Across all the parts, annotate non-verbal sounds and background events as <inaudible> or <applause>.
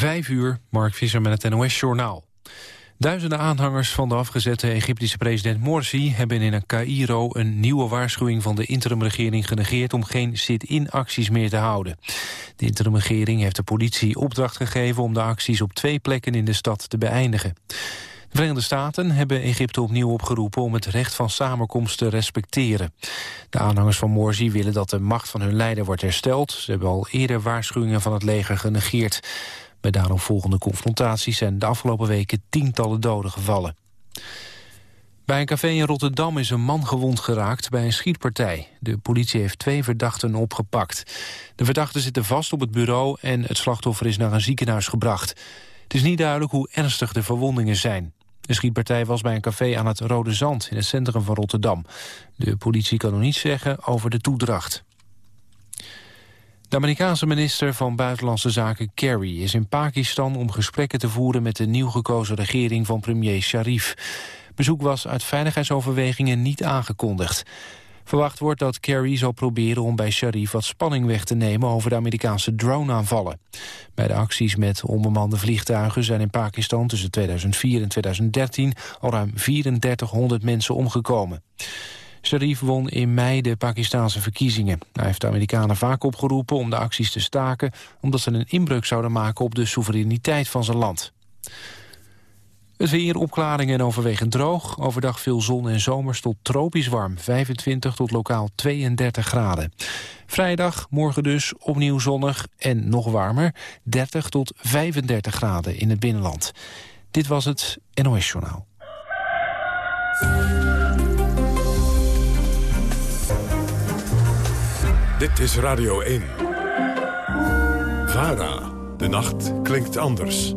Vijf uur, Mark Visser met het NOS-journaal. Duizenden aanhangers van de afgezette Egyptische president Morsi... hebben in een Cairo een nieuwe waarschuwing van de interimregering genegeerd... om geen sit-in-acties meer te houden. De interimregering heeft de politie opdracht gegeven... om de acties op twee plekken in de stad te beëindigen. De Verenigde Staten hebben Egypte opnieuw opgeroepen om het recht van samenkomst te respecteren. De aanhangers van Morsi willen dat de macht van hun leider wordt hersteld. Ze hebben al eerder waarschuwingen van het leger genegeerd. Bij daaropvolgende confrontaties zijn de afgelopen weken tientallen doden gevallen. Bij een café in Rotterdam is een man gewond geraakt bij een schietpartij. De politie heeft twee verdachten opgepakt. De verdachten zitten vast op het bureau en het slachtoffer is naar een ziekenhuis gebracht. Het is niet duidelijk hoe ernstig de verwondingen zijn. De schietpartij was bij een café aan het Rode Zand in het centrum van Rotterdam. De politie kan nog niets zeggen over de toedracht. De Amerikaanse minister van Buitenlandse Zaken Kerry is in Pakistan om gesprekken te voeren met de nieuw gekozen regering van premier Sharif. Bezoek was uit veiligheidsoverwegingen niet aangekondigd. Verwacht wordt dat Kerry zal proberen om bij Sharif wat spanning weg te nemen over de Amerikaanse drone-aanvallen. Bij de acties met onbemande vliegtuigen zijn in Pakistan tussen 2004 en 2013 al ruim 3400 mensen omgekomen. Sharif won in mei de Pakistanse verkiezingen. Hij heeft de Amerikanen vaak opgeroepen om de acties te staken... omdat ze een inbreuk zouden maken op de soevereiniteit van zijn land. Het weer, opklaringen en overwegend droog. Overdag veel zon en zomers tot tropisch warm. 25 tot lokaal 32 graden. Vrijdag, morgen dus, opnieuw zonnig en nog warmer. 30 tot 35 graden in het binnenland. Dit was het NOS Journaal. Dit is Radio 1. VARA. De nacht klinkt anders.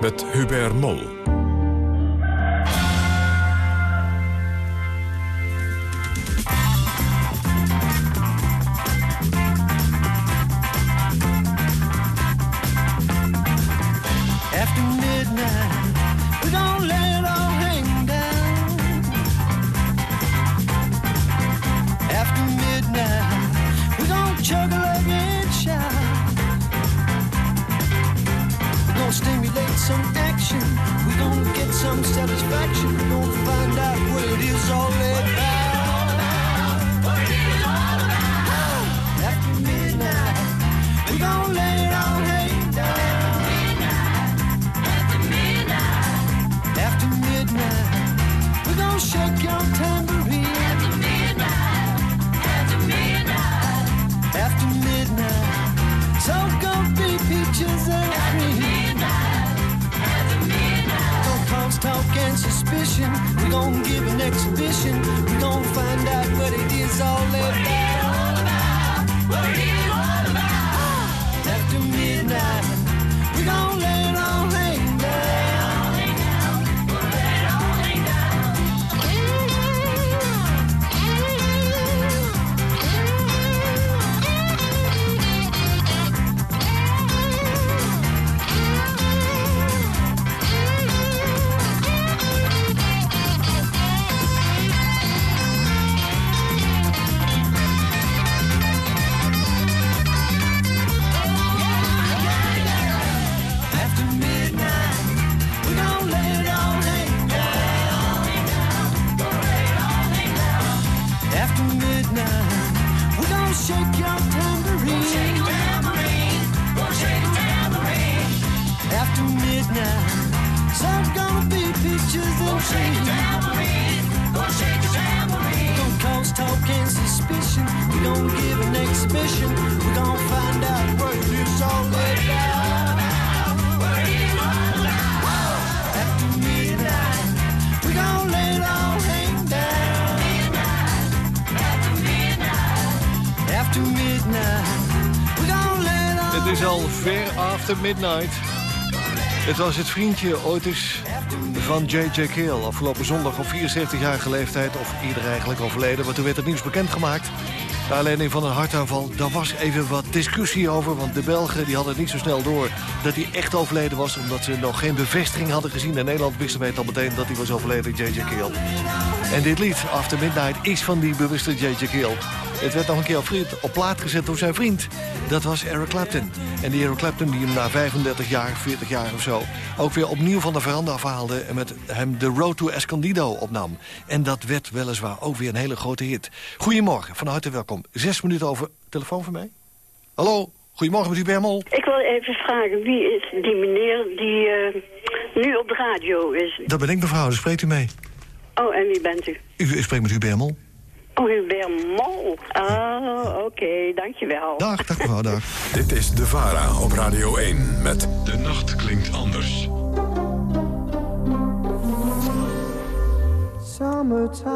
Met Hubert Mol. Ver after midnight. Het was het vriendje eens van J.J. Kale. Afgelopen zondag op 74-jarige leeftijd, of eerder eigenlijk overleden. Maar toen werd het nieuws bekendgemaakt. De aanleiding van een hartaanval, daar was even wat discussie over. Want de Belgen die hadden niet zo snel door dat hij echt overleden was. Omdat ze nog geen bevestiging hadden gezien. In Nederland wisten wij het al meteen dat hij was overleden, J.J. Kale. En dit lied, After Midnight, is van die bewuste J.J. Kale. Het werd nog een keer op, op plaat gezet door zijn vriend. Dat was Eric Clapton. En die Eric Clapton die hem na 35 jaar, 40 jaar of zo... ook weer opnieuw van de veranda afhaalde... en met hem The Road to Escondido opnam. En dat werd weliswaar ook weer een hele grote hit. Goedemorgen, van harte welkom. Zes minuten over telefoon van mij. Hallo, goedemorgen met u Bermol. Ik wil even vragen, wie is die meneer die eh, nu op de radio is? Dat ben ik mevrouw, daar spreekt u mee. Oh, en wie bent u? U, u spreekt met u Bermol. Oh, Mol. Oh, oké, dankjewel. Dag, dag mevrouw, dag. <laughs> Dit is De VARA op Radio 1 met De Nacht Klinkt Anders. summertime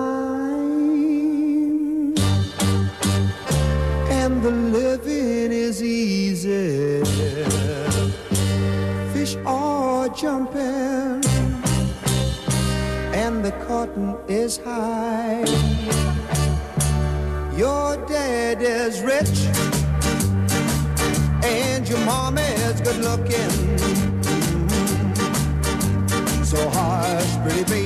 and the living is easy. Fish are jumping and the cotton is high. Your dad is rich and your mom is good looking. So hush, pretty baby,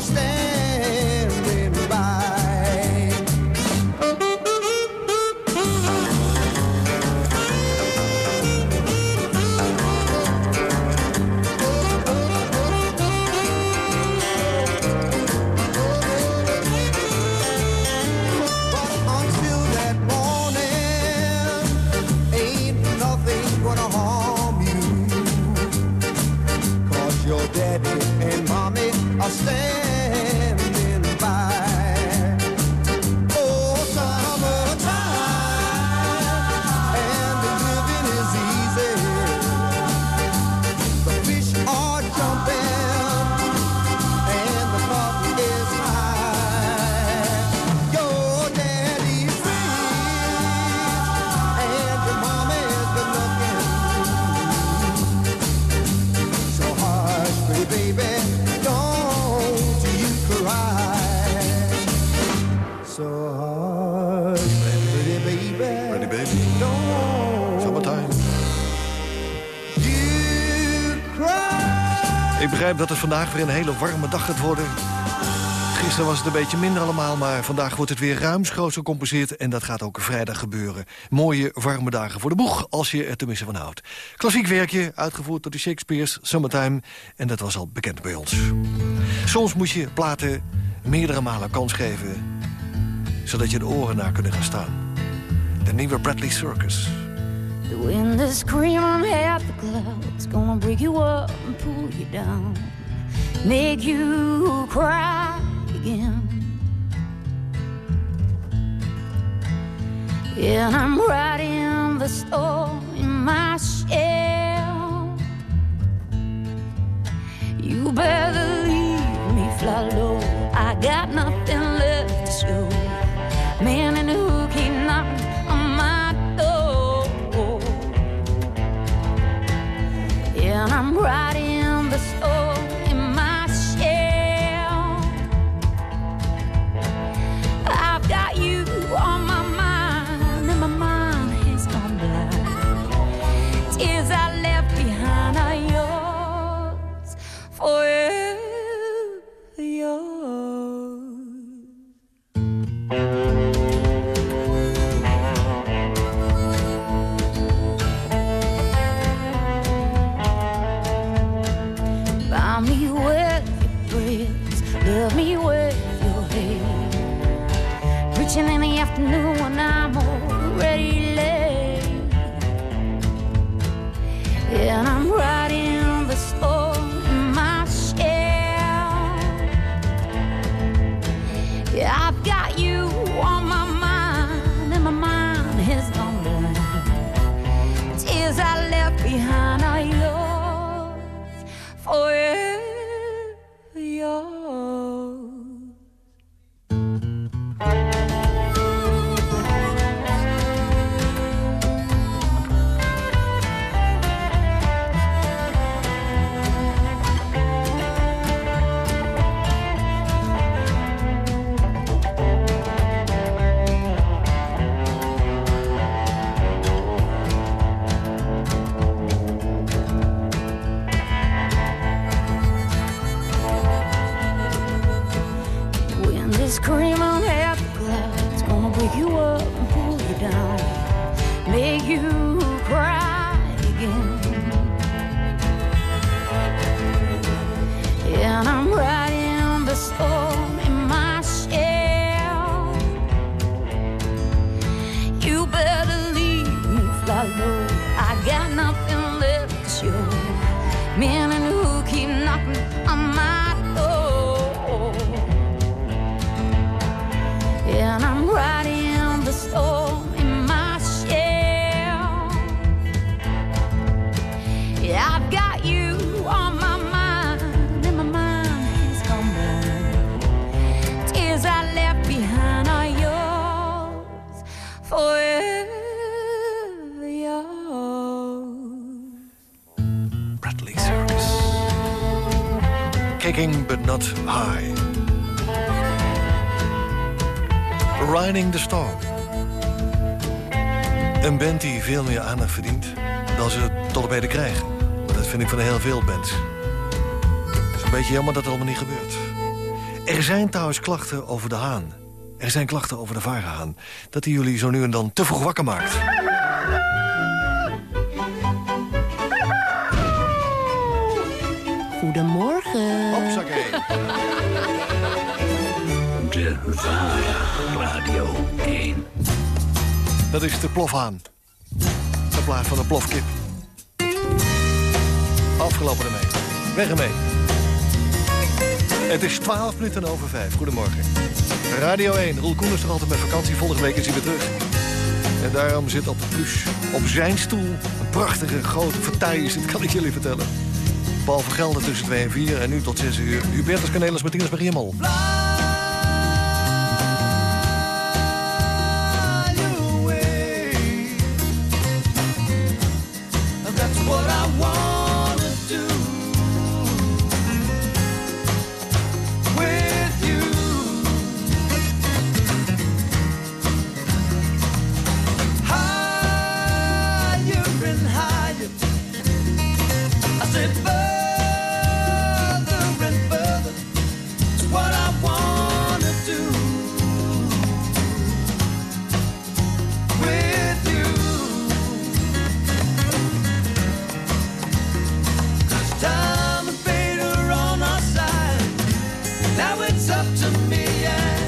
mommy are begrijp dat het vandaag weer een hele warme dag gaat worden. Gisteren was het een beetje minder allemaal, maar vandaag wordt het weer ruimschoots gecompenseerd. En dat gaat ook vrijdag gebeuren. Mooie, warme dagen voor de boeg, als je er tenminste van houdt. Klassiek werkje, uitgevoerd door de Shakespeare's, Summertime. En dat was al bekend bij ons. Soms moet je platen meerdere malen kans geven, zodat je de oren naar kunnen gaan staan. De nieuwe Bradley Circus. The wind is screaming at the clouds, gonna break you up and pull you down, make you cry again. And I'm riding the storm in my shell. You better leave me fly low. I got nothing left to show. Man in the And me with your hair. Reaching in the afternoon when I'm Kicking but not high. Riding the Storm. Een band die veel meer aandacht verdient dan ze tot op heden krijgen. Dat vind ik van heel veel bands. Het is een beetje jammer dat het allemaal niet gebeurt. Er zijn trouwens klachten over de haan. Er zijn klachten over de varenhaan. Dat die jullie zo nu en dan te vroeg wakker maakt. Goedemorgen. De Vara Radio 1. Dat is de plofhaan. In plaats van de plofkip. Afgelopen ermee. Weg ermee. Het is 12 minuten over 5. Goedemorgen. Radio 1. Roel is er altijd met vakantie. Volgende week is hij weer terug. En daarom zit op plus op zijn stoel een prachtige grote fauteuil het, kan ik jullie vertellen. Paul van Gelder tussen 2 en 4 en nu tot 6 uur. Hubertus Canelis, Martinez Mariemol. It's up to me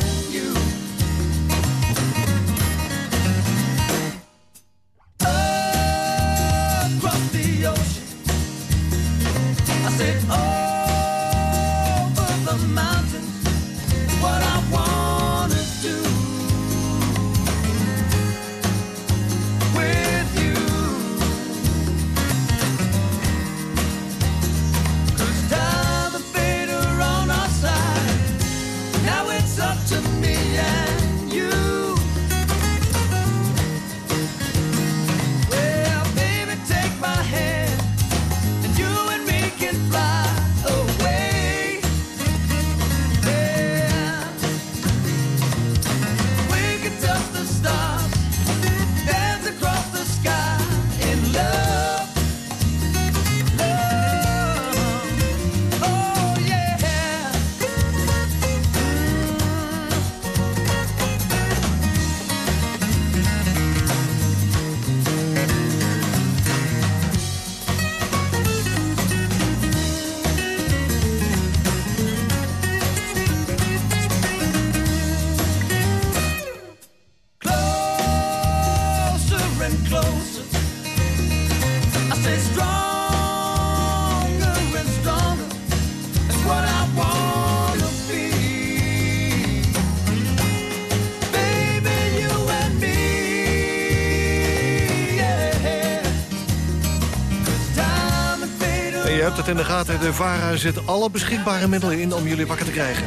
in de gaten, de VARA zet alle beschikbare middelen in om jullie wakker te krijgen.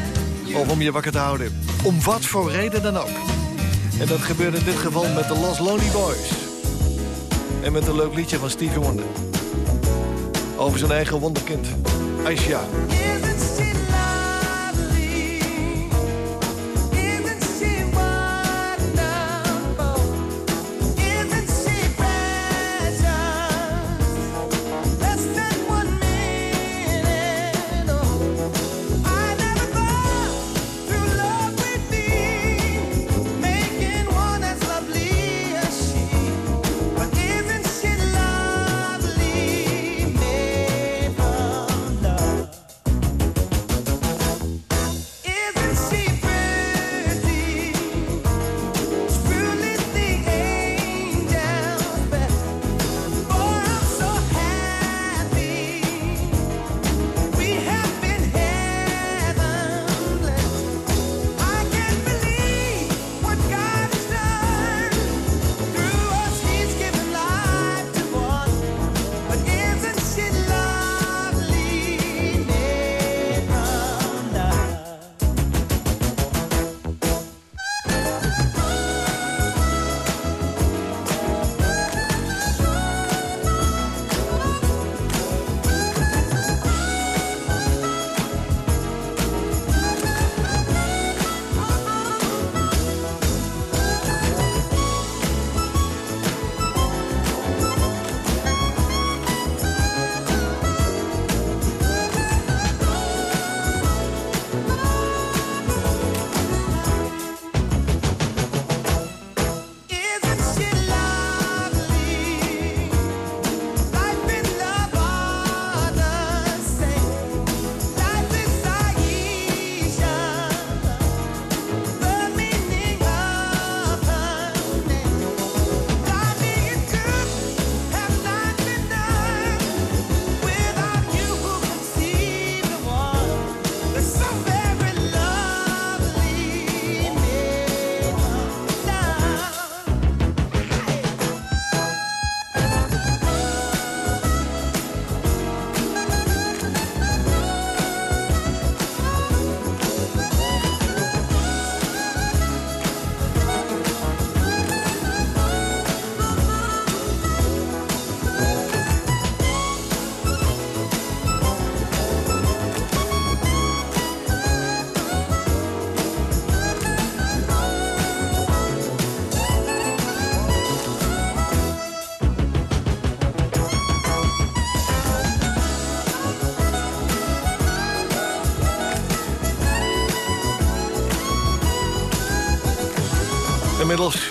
Of om je wakker te houden. Om wat voor reden dan ook. En dat gebeurde in dit geval met de Los Lonely Boys. En met een leuk liedje van Stevie Wonder. Over zijn eigen wonderkind, Aisha.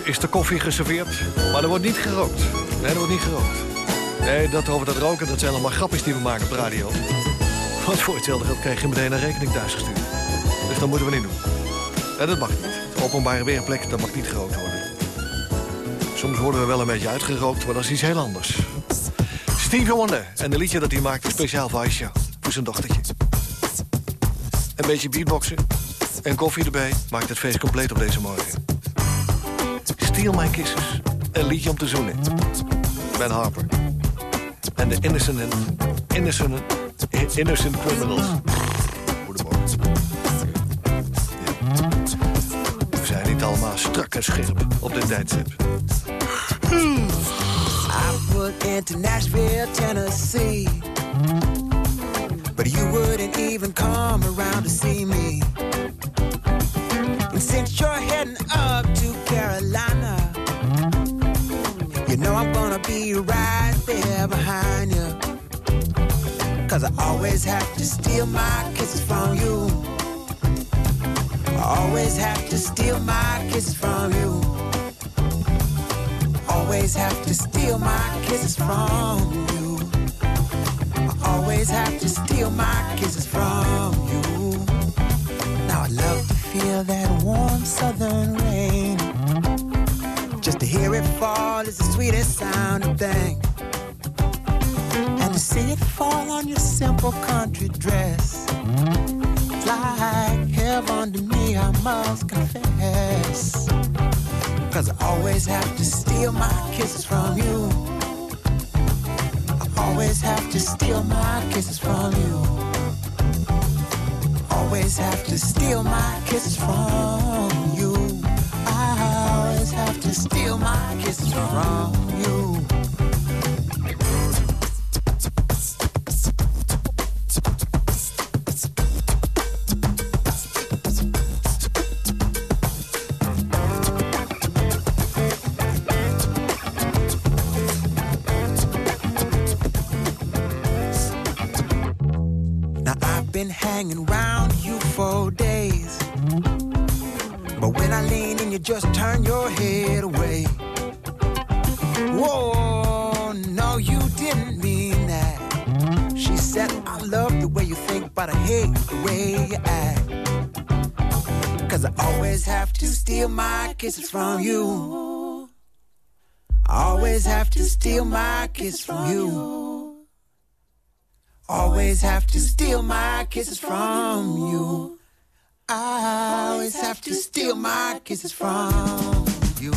Is de koffie geserveerd, maar er wordt niet gerookt. Nee, er wordt niet gerookt. Nee, dat over dat roken, dat zijn allemaal grapjes die we maken op de radio. Want voor hetzelfde geld krijg je meteen een rekening thuisgestuurd. Dus dat moeten we niet doen. Nee, dat mag niet. Openbare weerplek, dat mag niet gerookt worden. Soms worden we wel een beetje uitgerookt, maar dat is iets heel anders. Stevie Wonder en een liedje dat hij maakte speciaal voor Aisha, voor zijn dochtertje. Een beetje beatboxen en koffie erbij maakt het feest compleet op deze morgen. Steal My Kisses, een liedje om te zoenen. Ben Harper. En de Innocent, innocent, innocent Criminals. Goedemorgen. Ja. We zijn niet allemaal strak en scherp op dit tijdstip. I put into Nashville, Tennessee. But you wouldn't even come around to see me. Gonna right there behind you. Cause I always have to steal my kisses from you. I always have to steal my kisses from you. Always have to steal my kisses from you. I always have to steal my kisses from you. Now I love to feel that warm southern rain. Hear it fall is the sweetest sounding thing. And to see it fall on your simple country dress. It's like heaven to me, I must confess. Cause I always have to steal my kisses from you. I always have to steal my kisses from you. Always have to steal my kisses from you. Have to steal my kisses from you. Turn your head away. Whoa, no, you didn't mean that. She said, I love the way you think, but I hate the way you act. Cause I always have to steal my kisses from you. I always have to steal my kisses from you. Always have to steal my kisses from you. I always have to steal my kisses from you.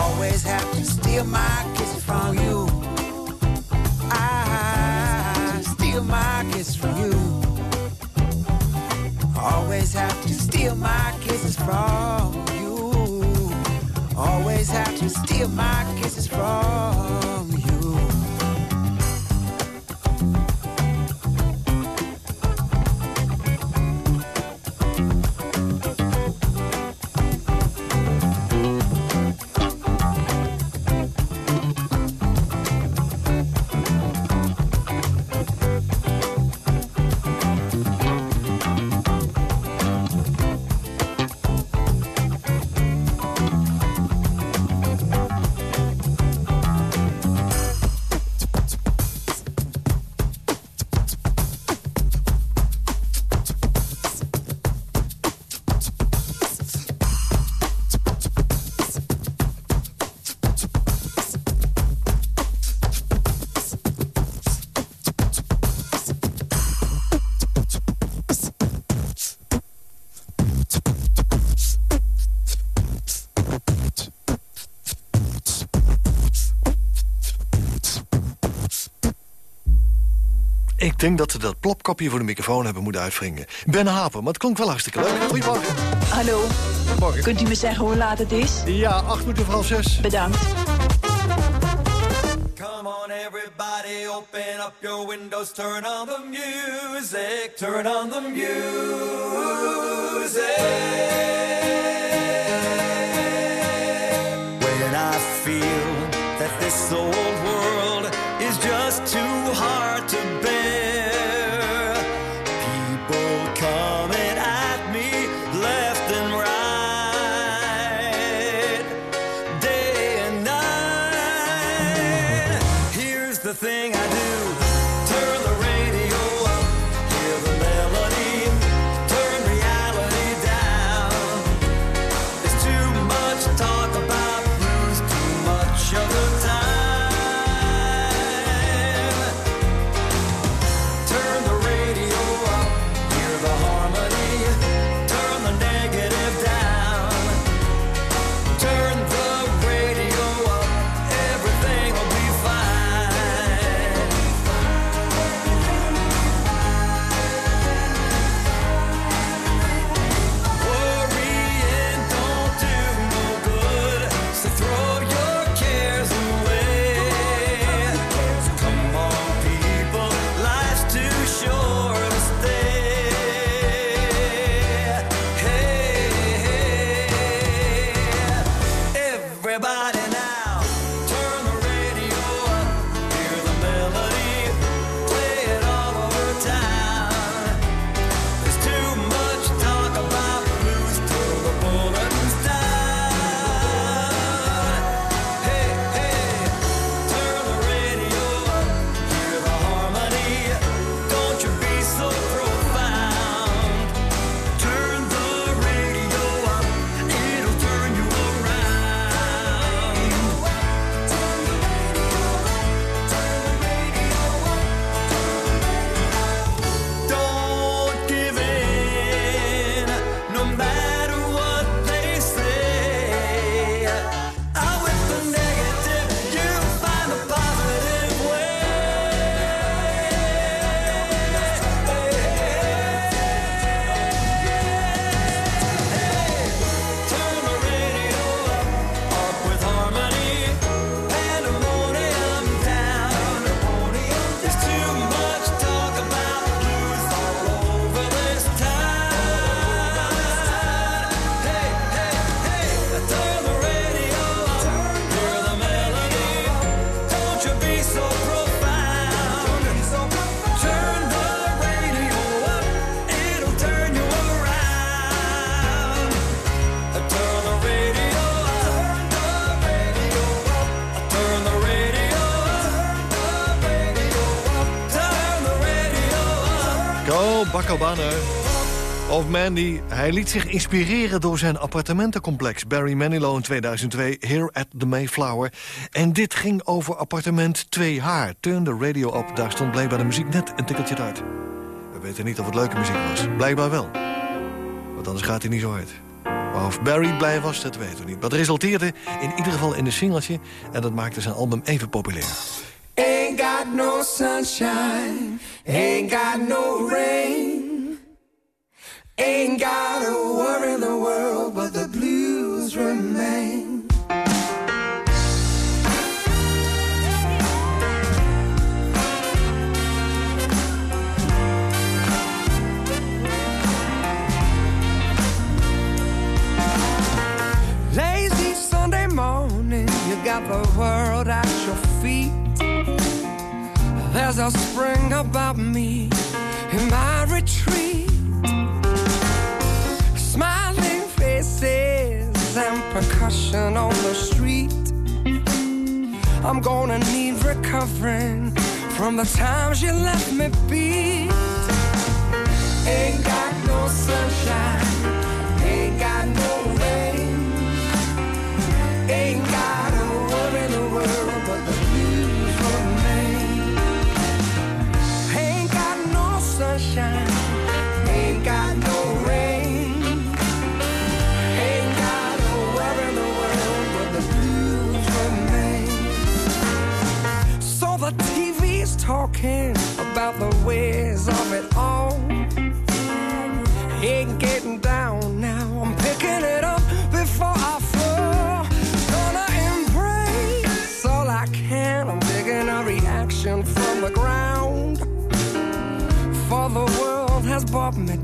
Always have to steal my kisses from you. I steal my kisses from you. Always have to steal my kisses from you. Always have to steal my kisses from you. Ik denk dat ze dat plopkapje voor de microfoon hebben moeten uitwringen. Ben Hapen, maar het klonk wel hartstikke leuk. Goedemorgen. Hallo, Morgen. kunt u me zeggen hoe laat het is? Ja, acht minuten voor half zes. Bedankt. Come on, everybody, open up your windows, turn on the music, turn on the music. When I feel that this old world is just too hard Of Mandy. Hij liet zich inspireren door zijn appartementencomplex... Barry Manilow in 2002, Here at the Mayflower. En dit ging over appartement 2H. Turn de radio op, daar stond blijkbaar de muziek net een tikkeltje uit. We weten niet of het leuke muziek was. Blijkbaar wel. Want anders gaat hij niet zo hard. Maar of Barry blij was, dat weten we niet. Maar het resulteerde in ieder geval in een singeltje... en dat maakte zijn album even populair. Ain't got no sunshine, ain't got no rain... Ain't got a worry in the world, but the blues remain. I'm gonna need recovering from the times you left me beat. Ain't got no sunshine.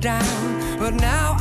down, but now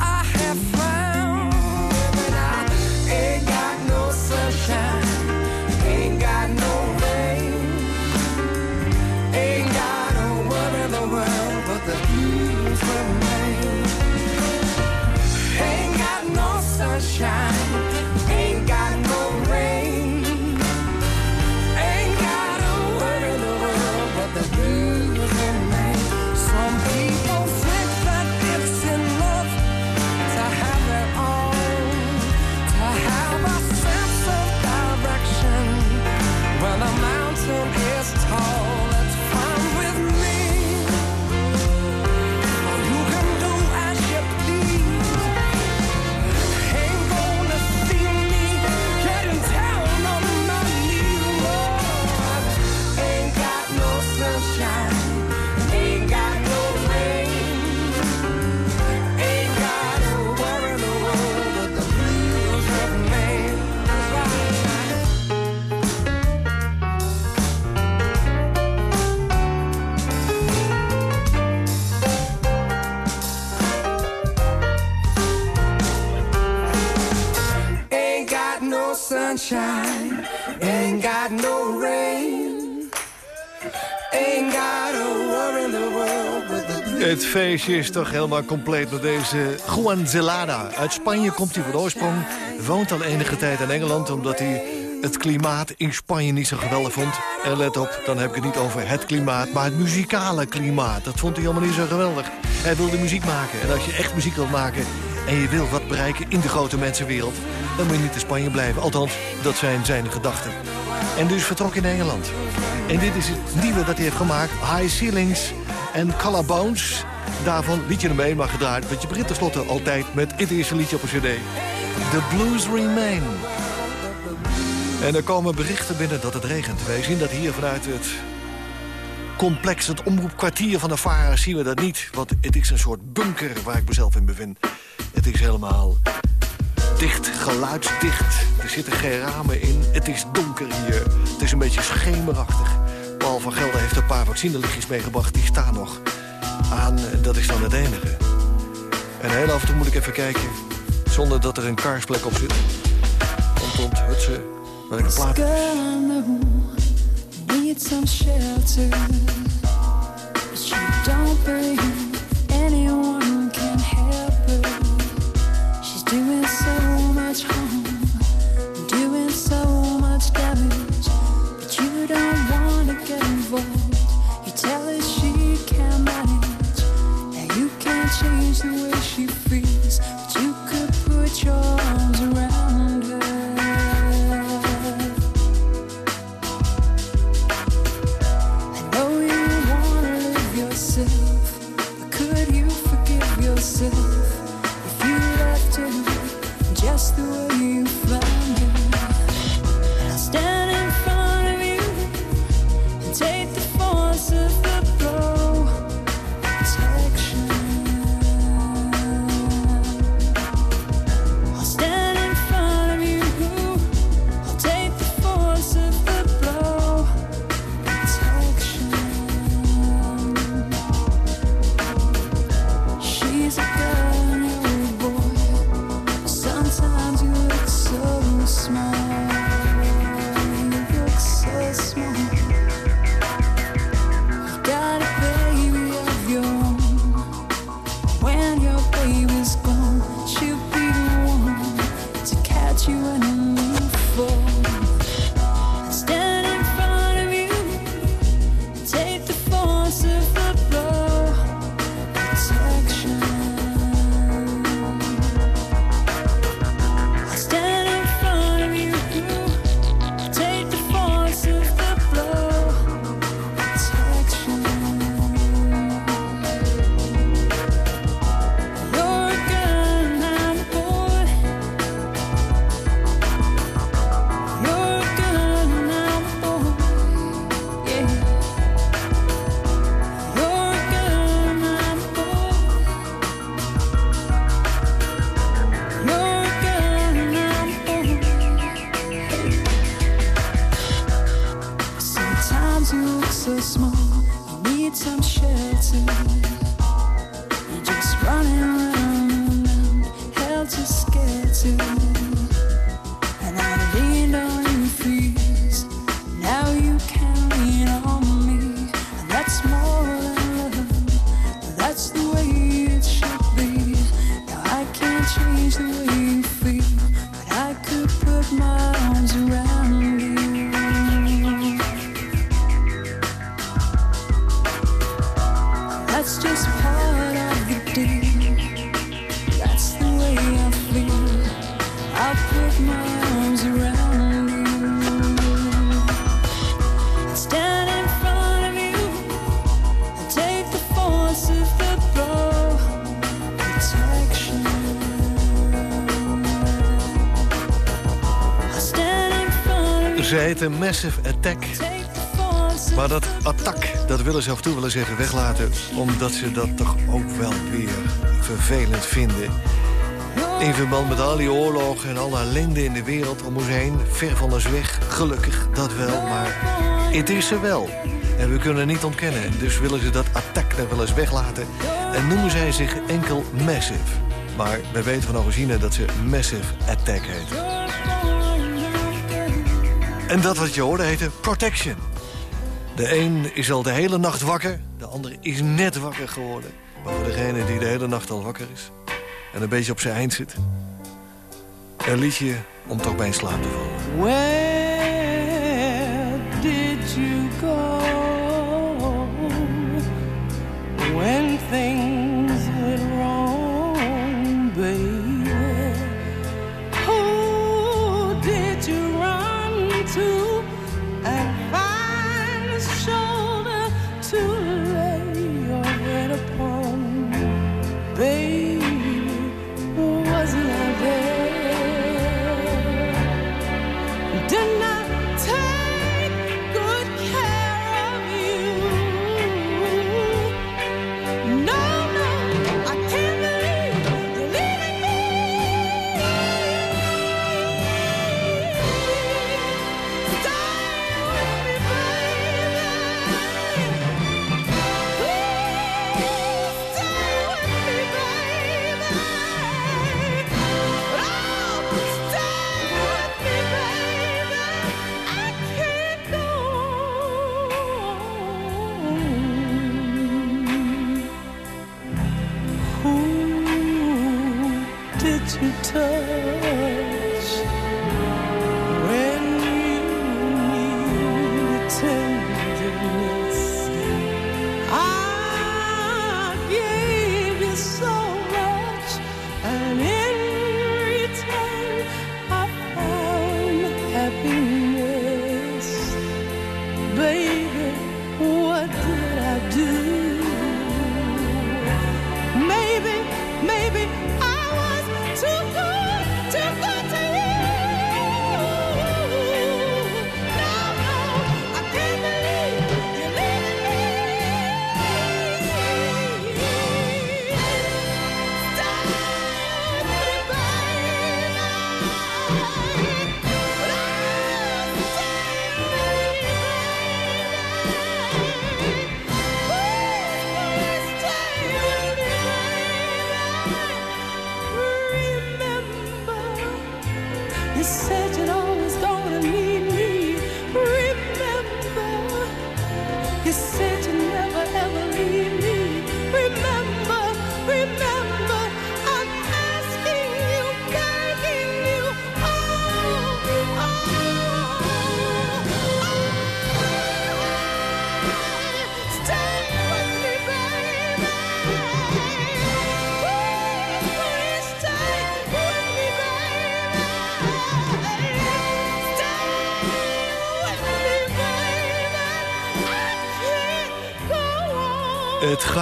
is toch helemaal compleet met deze Juan Zelada. Uit Spanje komt hij van oorsprong. Woont al enige tijd in Engeland omdat hij het klimaat in Spanje niet zo geweldig vond. En let op, dan heb ik het niet over het klimaat, maar het muzikale klimaat. Dat vond hij helemaal niet zo geweldig. Hij wilde muziek maken. En als je echt muziek wilt maken en je wilt wat bereiken in de grote mensenwereld... dan moet je niet in Spanje blijven. Althans, dat zijn zijn gedachten. En dus vertrok in Engeland. En dit is het nieuwe dat hij heeft gemaakt. High Ceilings en Bones. Daarvan liet je hem eenmaal gedraaid. Want je begint tenslotte altijd met het eerste liedje op een cd. The Blues Remain. En er komen berichten binnen dat het regent. Wij zien dat hier vanuit het complex, het omroepkwartier van de VARA... zien we dat niet, want het is een soort bunker waar ik mezelf in bevind. Het is helemaal dicht, geluidsdicht. Er zitten geen ramen in. Het is donker hier. Het is een beetje schemerachtig. Paul van Gelder heeft een paar vaccinelichtjes meegebracht. Die staan nog aan. Dat is dan het enige. En heel af en toe moet ik even kijken. Zonder dat er een kaarsplek op zit. Komt ont, hutsen. Waar ik een plaat. Need Massive Attack. Maar dat attack, dat willen ze af en toe willen zeggen weglaten... omdat ze dat toch ook wel weer vervelend vinden. In verband met al die oorlogen en alle ellende in de wereld om ons heen. Ver van ons weg, gelukkig, dat wel. Maar het is er wel. En we kunnen het niet ontkennen. Dus willen ze dat attack nog wel eens weglaten. En noemen zij zich enkel Massive. Maar we weten van origine dat ze Massive Attack heet. En dat wat je hoorde heette Protection. De een is al de hele nacht wakker, de ander is net wakker geworden. Maar voor degene die de hele nacht al wakker is... en een beetje op zijn eind zit... een liedje om toch bij in slaap te vallen.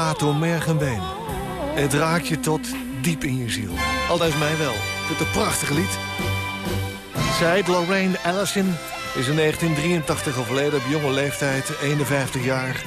Gaat door merg en. Het raakt je tot diep in je ziel. Altijd mij wel. Het een prachtig lied. Zij, Lorraine Allison, is in 1983 overleden op jonge leeftijd, 51 jaar.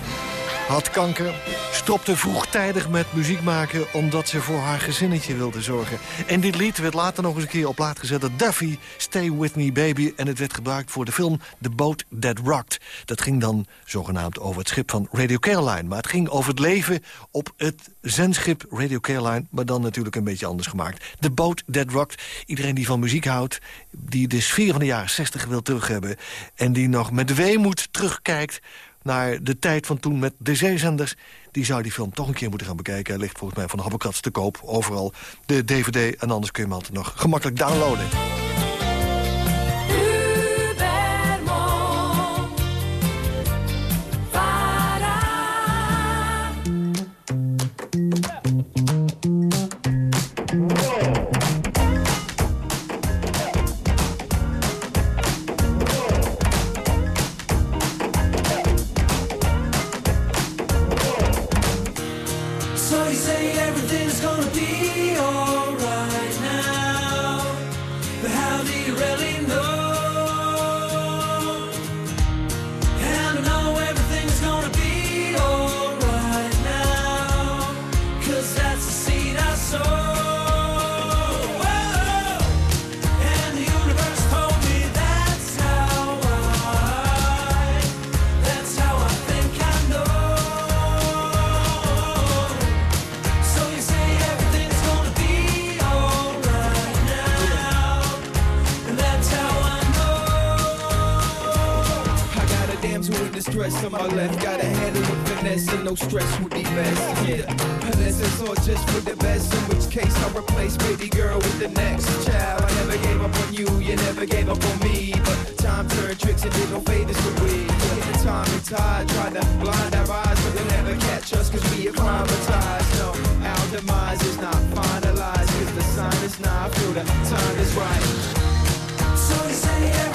Had kanker, stopte vroegtijdig met muziek maken... omdat ze voor haar gezinnetje wilde zorgen. En dit lied werd later nog eens een keer op plaat gezet... door Duffy, Stay With Me Baby. En het werd gebruikt voor de film The Boat That Rocked. Dat ging dan zogenaamd over het schip van Radio Caroline. Maar het ging over het leven op het zendschip Radio Caroline... maar dan natuurlijk een beetje anders gemaakt. The Boat That Rocked. Iedereen die van muziek houdt, die de sfeer van de jaren 60 wil terughebben... en die nog met weemoed terugkijkt naar de tijd van toen met de zeezenders... die zou die film toch een keer moeten gaan bekijken. Hij ligt volgens mij van de Habbekrats te koop, overal. De DVD, en anders kun je hem altijd nog gemakkelijk downloaden. Is not. I feel the time is right. So you say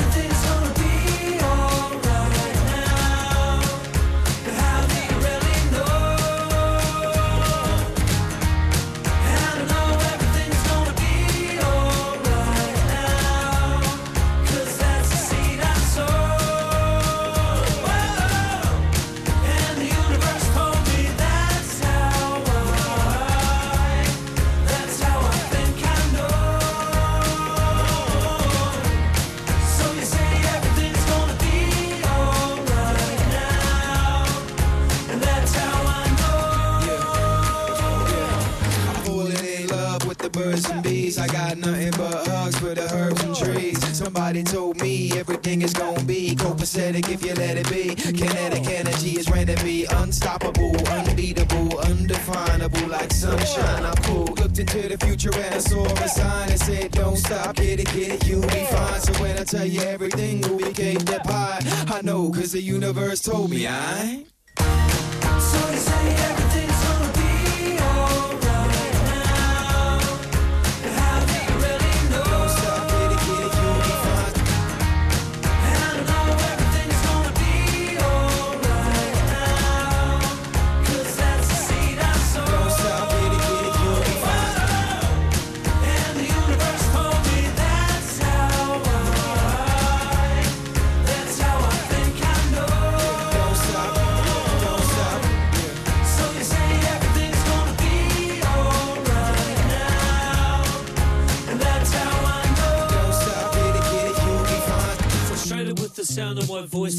I saw a sign that said, Don't stop, get it, get it, you'll be fine. So when I tell you everything be cake that pie, I know, cause the universe told me I.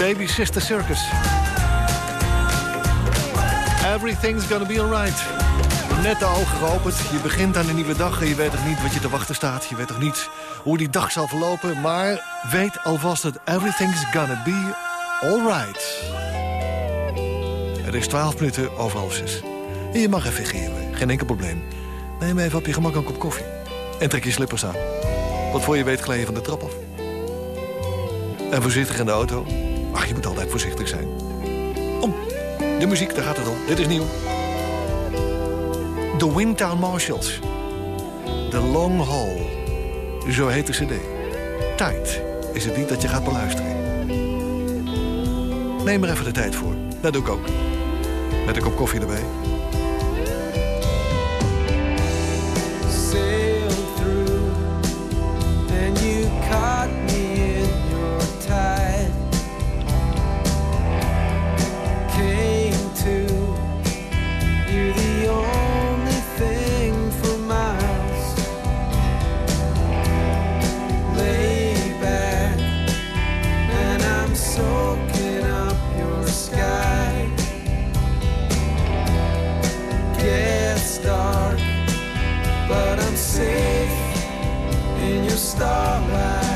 Baby Sister Circus. Everything's gonna be alright. Net de ogen geopend. Je begint aan een nieuwe dag en je weet nog niet wat je te wachten staat. Je weet nog niet hoe die dag zal verlopen. Maar weet alvast dat everything's gonna be alright. Het is 12 minuten over half zes. En je mag even geven. Geen enkel probleem. Neem even op je gemak een kop koffie. En trek je slippers aan. Wat voor je weet glij je van de trap af. En voorzichtig in de auto. Ach, je moet altijd voorzichtig zijn. Om. De muziek, daar gaat het om. Dit is nieuw. The Windtown Marshalls. The Long Haul. Zo heet de cd. Tijd is het niet dat je gaat beluisteren. Neem er even de tijd voor. Dat doe ik ook. Met een kop koffie erbij. starlight.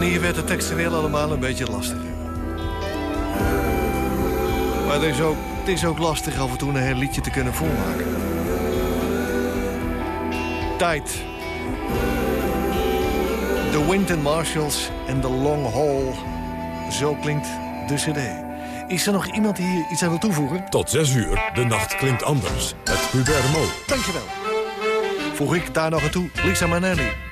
En hier werd de textueel allemaal een beetje lastiger. Maar het is, ook, het is ook lastig af en toe een heel liedje te kunnen voormaken. Tijd. The Winton Marshalls en The Long Haul. Zo klinkt de cd. Is er nog iemand die hier iets aan wil toevoegen? Tot 6 uur, de nacht klinkt anders. Met Hubert Mo. Dankjewel. Voeg ik daar nog aan toe, Lisa Manelli.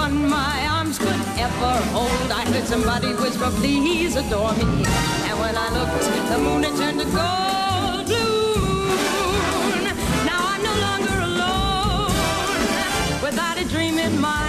One my arms could ever hold. I heard somebody whisper, please adore me. And when I looked, the moon had turned to gold moon. Now I'm no longer alone, without a dream in my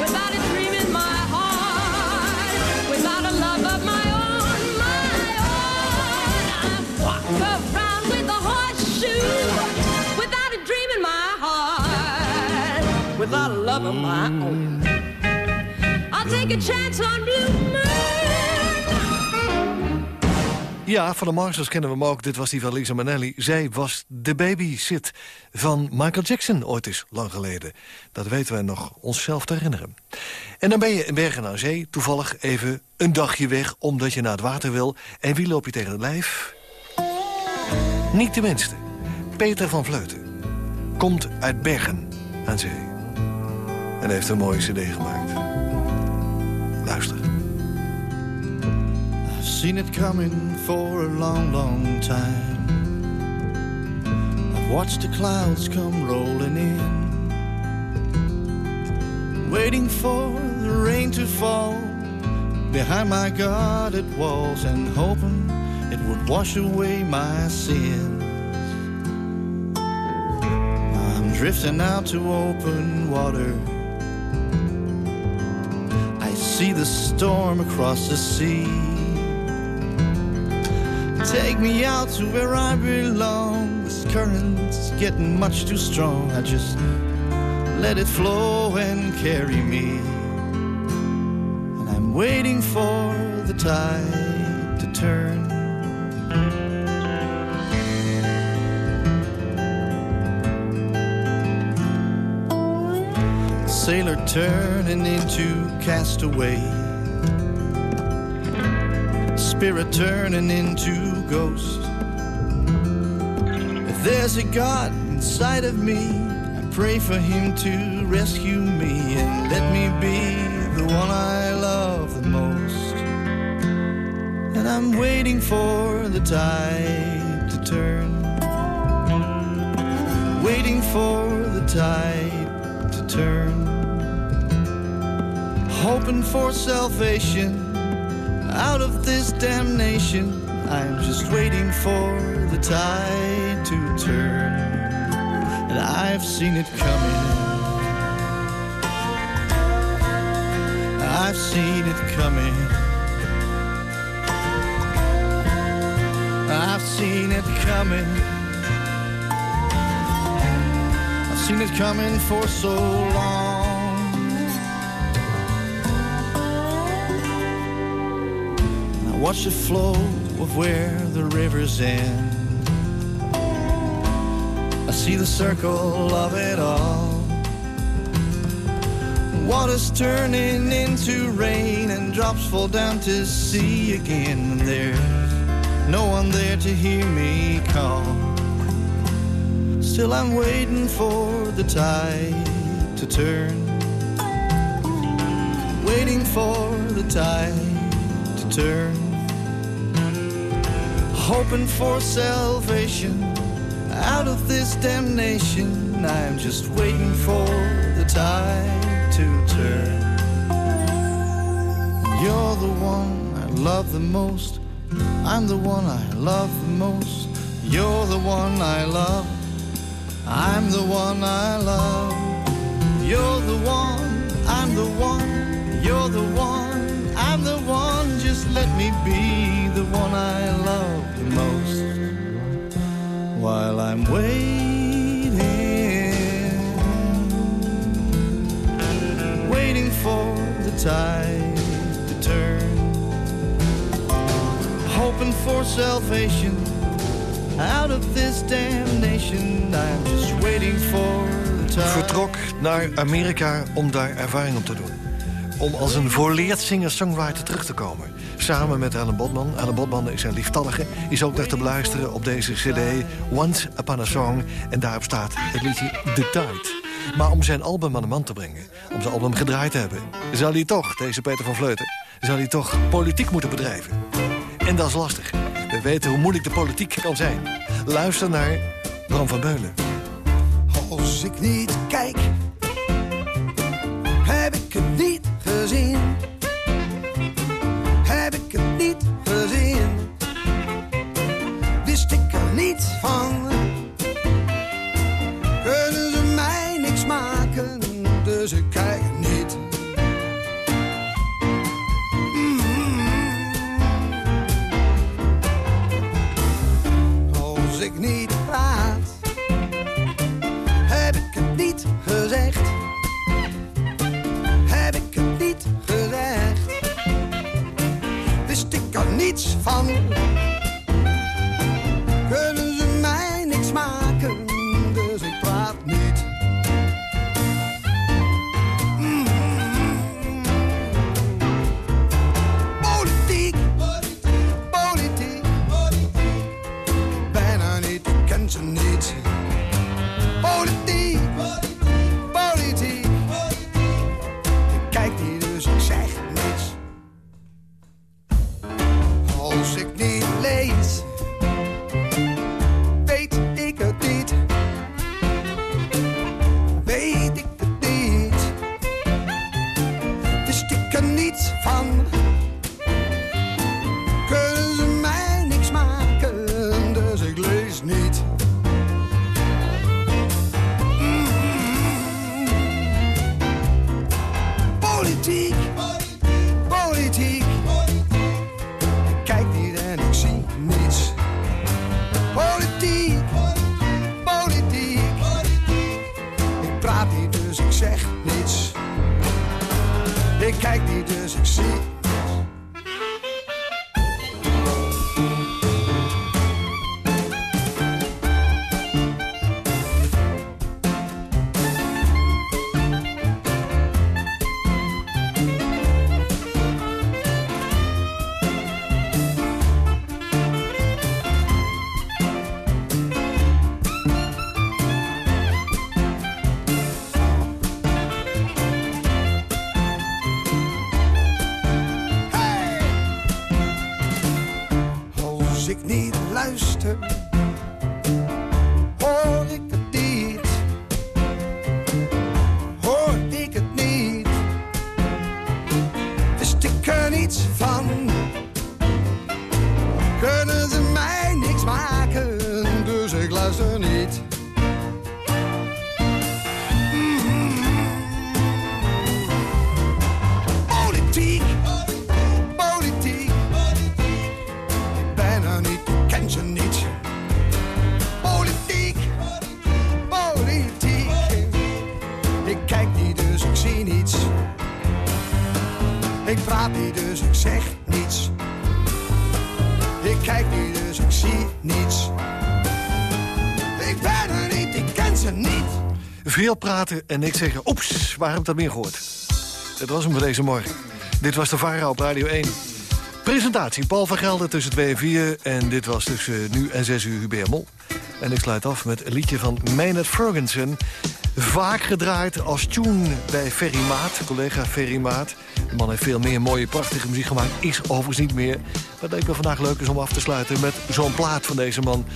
without a dream in my heart. Without a love of my own. My Walk around with a horseshoe. Without a dream in my heart. Without a love of my own. I'll take a chance on blue Ja, van de Marshalls kennen we hem ook. Dit was die van Lisa Manelli. Zij was de babysit van Michael Jackson ooit eens lang geleden. Dat weten wij nog onszelf te herinneren. En dan ben je in Bergen aan Zee toevallig even een dagje weg... omdat je naar het water wil. En wie loop je tegen het lijf? Niet de minste. Peter van Vleuten. Komt uit Bergen aan Zee. En heeft een mooie cd gemaakt. Luister. I've seen it coming for a long, long time. I've watched the clouds come rolling in, waiting for the rain to fall behind my guarded walls and hoping it would wash away my sins. I'm drifting out to open water. I see the storm across the sea. Take me out to where I belong. This current's getting much too strong. I just let it flow and carry me. And I'm waiting for the tide to turn. Sailor turning into castaway spirit turning into ghost. If there's a God inside of me, I pray for him to rescue me and let me be the one I love the most. And I'm waiting for the tide to turn. Waiting for the tide to turn. Hoping for salvation out of this damnation. I'm just waiting for the tide to turn. And I've seen it coming. I've seen it coming. I've seen it coming. I've seen it coming for so long. Watch the flow of where the rivers end. I see the circle of it all. Water's turning into rain and drops fall down to sea again. And there's no one there to hear me call. Still, I'm waiting for the tide to turn. Waiting for the tide to turn. Hoping for salvation out of this damnation. I'm just waiting for the tide to turn. You're the one I love the most. I'm the one I love the most. You're the one I love. I'm the one I love. You're the one, I'm the one. You're the one. Just let me be the one I love the most. While I'm waiting, waiting for the tide to turn, hoping for salvation out of this damnation. I'm just waiting for the tide. Vertrok naar Amerika om daar ervaring op te doen. Om als een voorleerd singer-songwriter terug te komen. Samen met Alan Botman. Alan Botman is een lieftallige. Is ook nog te beluisteren op deze cd Once Upon a Song. En daarop staat het liedje The Tide. Maar om zijn album aan de man te brengen, om zijn album gedraaid te hebben... zal hij toch, deze Peter van Vleuten, zal hij toch politiek moeten bedrijven. En dat is lastig. We weten hoe moeilijk de politiek kan zijn. Luister naar Bram van Beulen. Als ik niet kijk, heb ik het niet van? Er niets. Ik ben er niet, ik ken ze niet. Veel praten en niks zeggen. Oeps, waar heb ik dat meer gehoord? Het was hem voor deze morgen. Dit was de Vara op Radio 1. Presentatie Paul van Gelder tussen 2 en 4. En dit was tussen nu en 6 uur Hubert Mol. En ik sluit af met een liedje van Maynard Ferguson. Vaak gedraaid als tune bij Ferry Maat, collega Ferry Maat. De man heeft veel meer mooie, prachtige muziek gemaakt. Is overigens niet meer. Maar dat ik me vandaag leuk is om af te sluiten met zo'n plaat van deze man.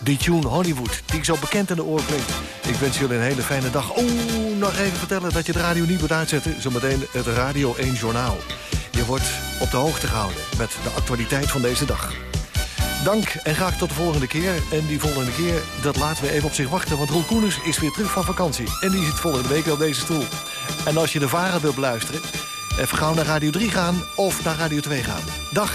Die tune Hollywood, die zo bekend in de oor klinkt. Ik wens jullie een hele fijne dag. Oh, nog even vertellen dat je de radio niet moet uitzetten. Zometeen het Radio 1 Journaal. Je wordt op de hoogte gehouden met de actualiteit van deze dag. Dank en graag tot de volgende keer. En die volgende keer, dat laten we even op zich wachten... want Roel Koeners is weer terug van vakantie. En die zit volgende week op deze stoel. En als je de Varen wilt beluisteren... even gauw naar Radio 3 gaan of naar Radio 2 gaan. Dag!